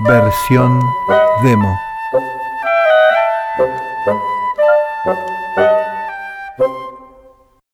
Versión demo.